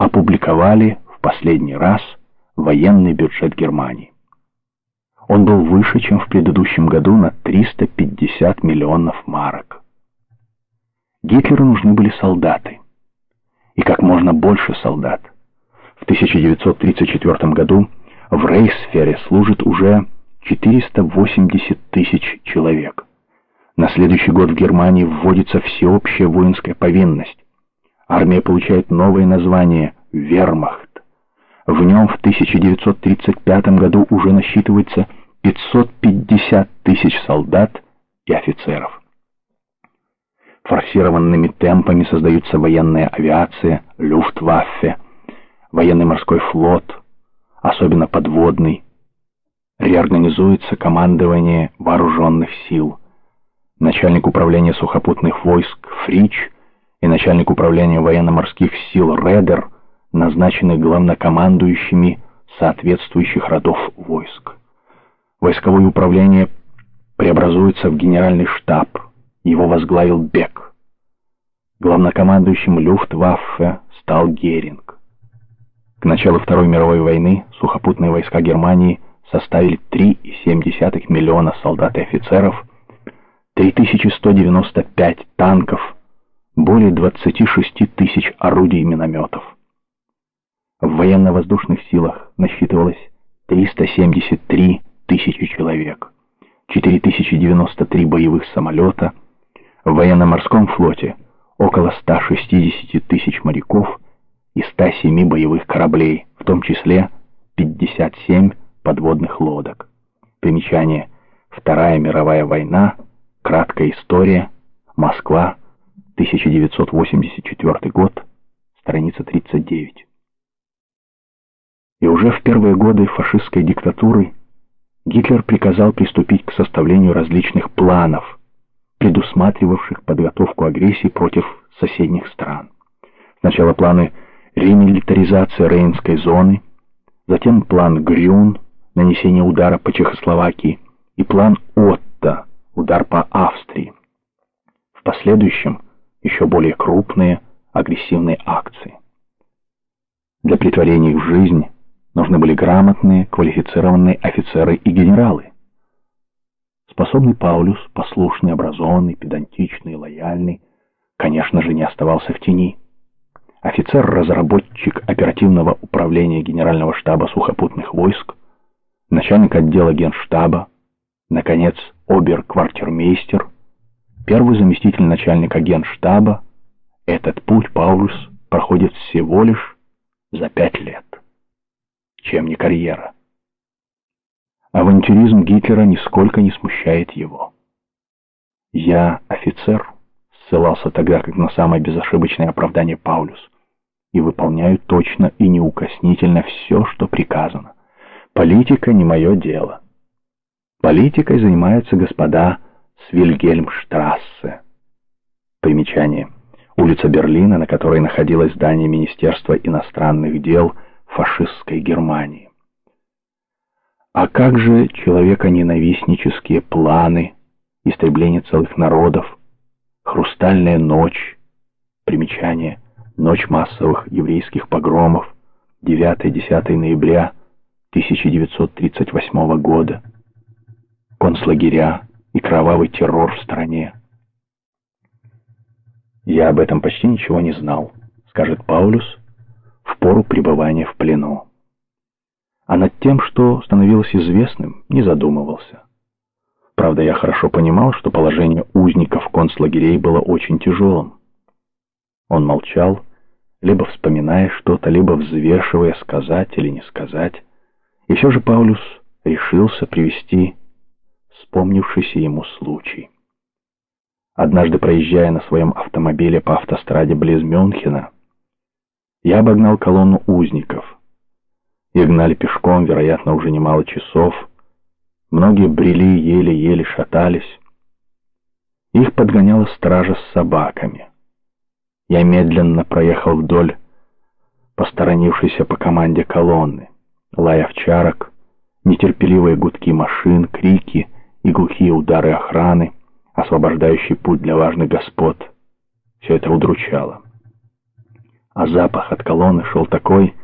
опубликовали в последний раз военный бюджет Германии. Он был выше, чем в предыдущем году на 350 миллионов марок. Гитлеру нужны были солдаты. И как можно больше солдат. В 1934 году в Рейхсфере служит уже 480 тысяч человек. На следующий год в Германии вводится всеобщая воинская повинность. Армия получает новое название «Вермахт». В нем в 1935 году уже насчитывается 550 тысяч солдат и офицеров. Форсированными темпами создаются военная авиация, люфтваффе, военный морской флот, особенно подводный. Реорганизуется командование вооруженных сил. Начальник управления сухопутных войск Фрич начальник управления военно-морских сил Редер назначены главнокомандующими соответствующих родов войск. Войсковое управление преобразуется в генеральный штаб. Его возглавил Бек. Главнокомандующим Люфтваффе стал Геринг. К началу Второй мировой войны сухопутные войска Германии составили 3,7 миллиона солдат и офицеров, 3195 танков, более 26 тысяч орудий и минометов. В военно-воздушных силах насчитывалось 373 тысячи человек, 4093 боевых самолета, в военно-морском флоте около 160 тысяч моряков и 107 боевых кораблей, в том числе 57 подводных лодок. Примечание. Вторая мировая война. Краткая история. Москва. 1984 год. Страница 39. И уже в первые годы фашистской диктатуры Гитлер приказал приступить к составлению различных планов, предусматривавших подготовку агрессии против соседних стран. Сначала планы ремилитаризации Рейнской зоны, затем план Грюн, нанесение удара по Чехословакии, и план Отто, удар по Австрии. В последующем еще более крупные агрессивные акции. Для притворения их в жизнь Нужны были грамотные, квалифицированные офицеры и генералы. Способный Паулюс, послушный, образованный, педантичный, лояльный, конечно же, не оставался в тени. Офицер-разработчик оперативного управления Генерального штаба сухопутных войск, начальник отдела генштаба, наконец, обер-квартирмейстер, первый заместитель начальника генштаба, этот путь Паулюс проходит всего лишь за пять лет чем не карьера. Авантюризм Гитлера нисколько не смущает его. «Я офицер», — ссылался тогда как на самое безошибочное оправдание Паулюс, «и выполняю точно и неукоснительно все, что приказано. Политика не мое дело. Политикой занимаются господа с Вильгельмштрассе». Примечание. Улица Берлина, на которой находилось здание Министерства иностранных дел — фашистской Германии. А как же человеконенавистнические планы, истребление целых народов, хрустальная ночь, примечание, ночь массовых еврейских погромов, 9-10 ноября 1938 года, концлагеря и кровавый террор в стране. «Я об этом почти ничего не знал», — скажет Паулюс, в пору пребывания в плену. А над тем, что становилось известным, не задумывался. Правда, я хорошо понимал, что положение узников концлагерей было очень тяжелым. Он молчал, либо вспоминая что-то, либо взвешивая, сказать или не сказать. И все же Паулюс решился привести вспомнившийся ему случай. Однажды, проезжая на своем автомобиле по автостраде близ Мюнхена, я обогнал колонну узников. Их гнали пешком, вероятно, уже немало часов. Многие брели, еле-еле шатались. Их подгоняла стража с собаками. Я медленно проехал вдоль посторонившейся по команде колонны. Лай овчарок, нетерпеливые гудки машин, крики и глухие удары охраны, освобождающий путь для важных господ. Все это удручало. а запах от колонны шел такой,